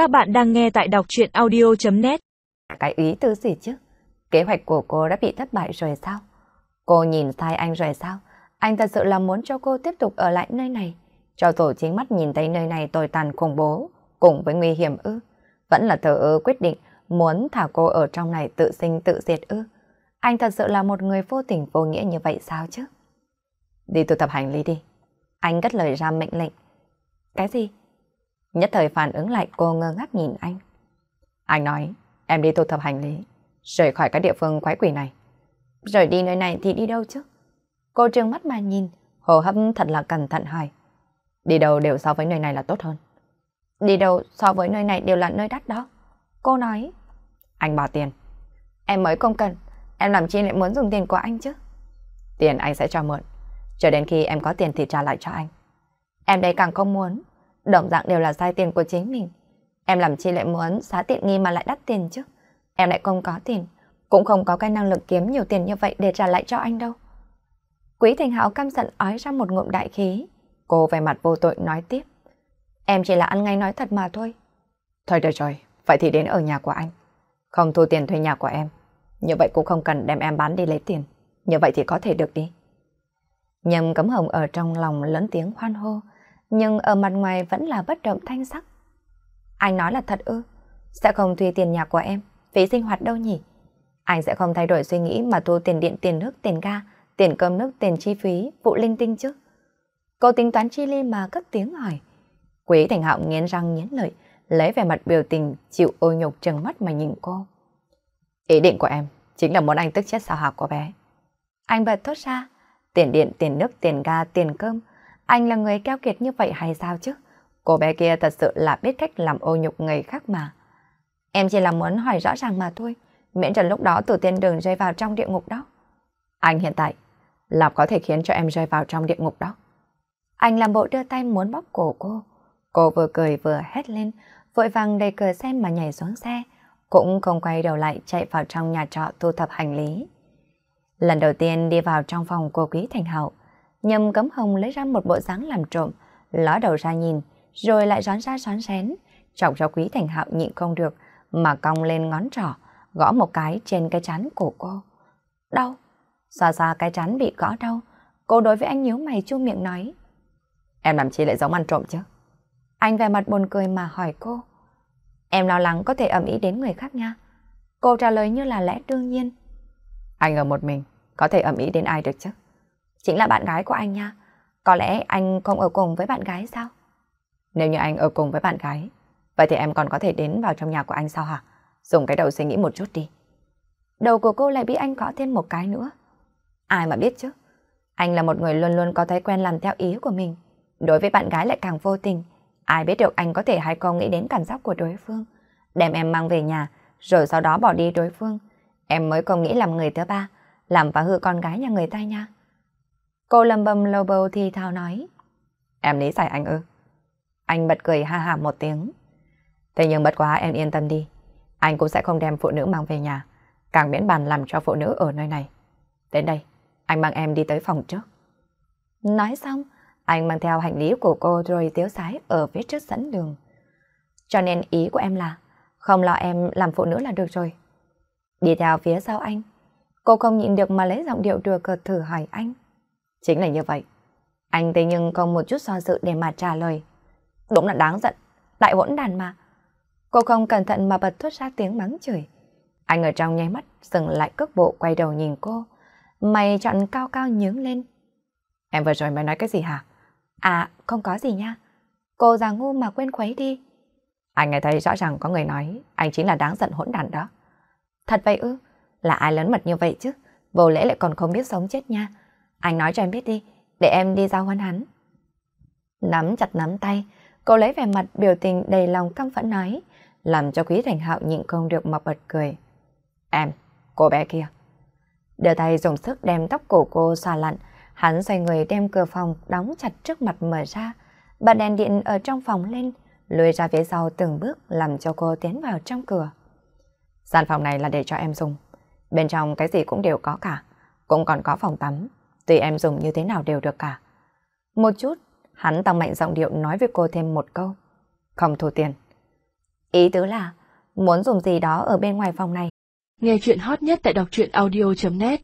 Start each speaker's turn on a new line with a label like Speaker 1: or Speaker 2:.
Speaker 1: Các bạn đang nghe tại đọc chuyện audio.net à,
Speaker 2: Cái ý tư gì chứ? Kế hoạch của cô đã bị thất bại rồi sao? Cô nhìn sai anh rồi sao? Anh thật sự là muốn cho cô tiếp tục ở lại nơi này. Cho tổ chính mắt nhìn thấy nơi này tồi tàn khủng bố, cùng với nguy hiểm ư. Vẫn là thờ ơ quyết định muốn thả cô ở trong này tự sinh tự diệt ư. Anh thật sự là một người vô tình vô nghĩa như vậy sao chứ? Đi tụ tập hành lý đi. Anh cất lời ra mệnh lệnh. Cái gì? Nhất thời phản ứng lại cô ngơ ngác nhìn anh. Anh nói, em đi thu thập hành lý, rời khỏi cái địa phương quái quỷ này. Rời đi nơi này thì đi đâu chứ? Cô trừng mắt mà nhìn, hồ hấp thật là cẩn thận hỏi. Đi đâu đều so với nơi này là tốt hơn. Đi đâu so với nơi này đều là nơi đắt đó. Cô nói, anh bỏ tiền. Em mới không cần, em làm chi lại muốn dùng tiền của anh chứ? Tiền anh sẽ cho mượn, cho đến khi em có tiền thì trả lại cho anh. Em đây càng không muốn, đồng dạng đều là sai tiền của chính mình. Em làm chi lại muốn xá tiện nghi mà lại đắt tiền chứ? Em lại không có tiền, cũng không có cái năng lực kiếm nhiều tiền như vậy để trả lại cho anh đâu. Quý Thành Hảo căm giận ói ra một ngụm đại khí. Cô về mặt vô tội nói tiếp. Em chỉ là ăn ngay nói thật mà thôi. Thôi được rồi, vậy thì đến ở nhà của anh. Không thu tiền thuê nhà của em. Như vậy cũng không cần đem em bán đi lấy tiền. Như vậy thì có thể được đi. Nhầm cấm hồng ở trong lòng lớn tiếng hoan hô nhưng ở mặt ngoài vẫn là bất động thanh sắc. Anh nói là thật ư, sẽ không thuê tiền nhà của em, phí sinh hoạt đâu nhỉ? Anh sẽ không thay đổi suy nghĩ mà thu tiền điện, tiền nước, tiền ga, tiền cơm nước, tiền chi phí, vụ linh tinh chứ. Cô tính toán chi ly mà cất tiếng hỏi. Quý Thành Hạo nghiến răng nghiến lợi, lấy về mặt biểu tình, chịu ô nhục trừng mắt mà nhìn cô. Ý định của em chính là muốn anh tức chết sao hạc của bé. Anh bật thốt ra, tiền điện, tiền nước, tiền ga, tiền cơm, anh là người keo kiệt như vậy hay sao chứ? Cô bé kia thật sự là biết cách làm ô nhục người khác mà. Em chỉ là muốn hỏi rõ ràng mà thôi, miễn trần lúc đó tổ tiên đừng rơi vào trong địa ngục đó. Anh hiện tại, Lạp có thể khiến cho em rơi vào trong địa ngục đó. Anh làm bộ đưa tay muốn bóp cổ cô. Cô vừa cười vừa hét lên, vội vàng đầy cờ xem mà nhảy xuống xe, cũng không quay đầu lại chạy vào trong nhà trọ thu thập hành lý. Lần đầu tiên đi vào trong phòng của Quý Thành Hậu, Nhầm cấm hồng lấy ra một bộ dáng làm trộm, ló đầu ra nhìn, rồi lại rón ra rón rén, chọc cho quý thành hạo nhịn không được, mà cong lên ngón trỏ, gõ một cái trên cái chán của cô. Đau, xoa xoa cái chán bị gõ đau, cô đối với anh nhíu mày chu miệng nói. Em làm chi lại giống ăn trộm chứ? Anh về mặt buồn cười mà hỏi cô. Em lo lắng có thể ẩm ý đến người khác nha. Cô trả lời như là lẽ đương nhiên. Anh ở một mình, có thể ẩm ý đến ai được chứ? Chính là bạn gái của anh nha. Có lẽ anh không ở cùng với bạn gái sao? Nếu như anh ở cùng với bạn gái, vậy thì em còn có thể đến vào trong nhà của anh sao hả? Dùng cái đầu suy nghĩ một chút đi. Đầu của cô lại bị anh có thêm một cái nữa. Ai mà biết chứ? Anh là một người luôn luôn có thói quen làm theo ý của mình. Đối với bạn gái lại càng vô tình. Ai biết được anh có thể hay không nghĩ đến cảm giác của đối phương. Đem em mang về nhà, rồi sau đó bỏ đi đối phương. Em mới không nghĩ làm người thứ ba, làm phá hư con gái nhà người ta nha. Cô lầm bầm lầu bầu thì thào nói. Em lý giải anh ư? Anh bật cười ha ha một tiếng. Thế nhưng bất quá em yên tâm đi. Anh cũng sẽ không đem phụ nữ mang về nhà. Càng miễn bàn làm cho phụ nữ ở nơi này. Đến đây, anh mang em đi tới phòng trước. Nói xong, anh mang theo hành lý của cô rồi tiếu sái ở phía trước dẫn đường. Cho nên ý của em là không lo em làm phụ nữ là được rồi. Đi theo phía sau anh, cô không nhịn được mà lấy giọng điệu đùa cợt thử hỏi anh. Chính là như vậy. Anh thế nhưng không một chút do dự để mà trả lời. Đúng là đáng giận, lại hỗn đàn mà. Cô không cẩn thận mà bật thốt ra tiếng mắng chửi. Anh ở trong nháy mắt dừng lại cước bộ quay đầu nhìn cô. Mày chọn cao cao nhướng lên. Em vừa rồi mày nói cái gì hả? À, không có gì nha. Cô già ngu mà quên khuấy đi. Anh nghe thấy rõ ràng có người nói anh chính là đáng giận hỗn đàn đó. Thật vậy ư? Là ai lớn mật như vậy chứ? Vô lễ lại còn không biết sống chết nha. Anh nói cho em biết đi, để em đi giao huấn hắn. Nắm chặt nắm tay, cô lấy vẻ mặt biểu tình đầy lòng căm phẫn nói, làm cho quý thành hạo nhịn không được mà bật cười. Em, cô bé kia. Đưa tay dùng sức đem tóc cổ cô xòa lặn, hắn xoay người đem cửa phòng đóng chặt trước mặt mở ra, bật đèn điện ở trong phòng lên, lùi ra phía sau từng bước làm cho cô tiến vào trong cửa. Gian phòng này là để cho em dùng, bên trong cái gì cũng đều có cả, cũng còn có phòng tắm, Tùy em dùng như thế nào đều được cả. Một chút, hắn tăng mạnh giọng điệu nói với cô thêm một câu. Không thu tiền. Ý tứ là, muốn dùng gì đó ở bên ngoài phòng này.
Speaker 1: Nghe chuyện hot nhất tại đọc truyện audio.net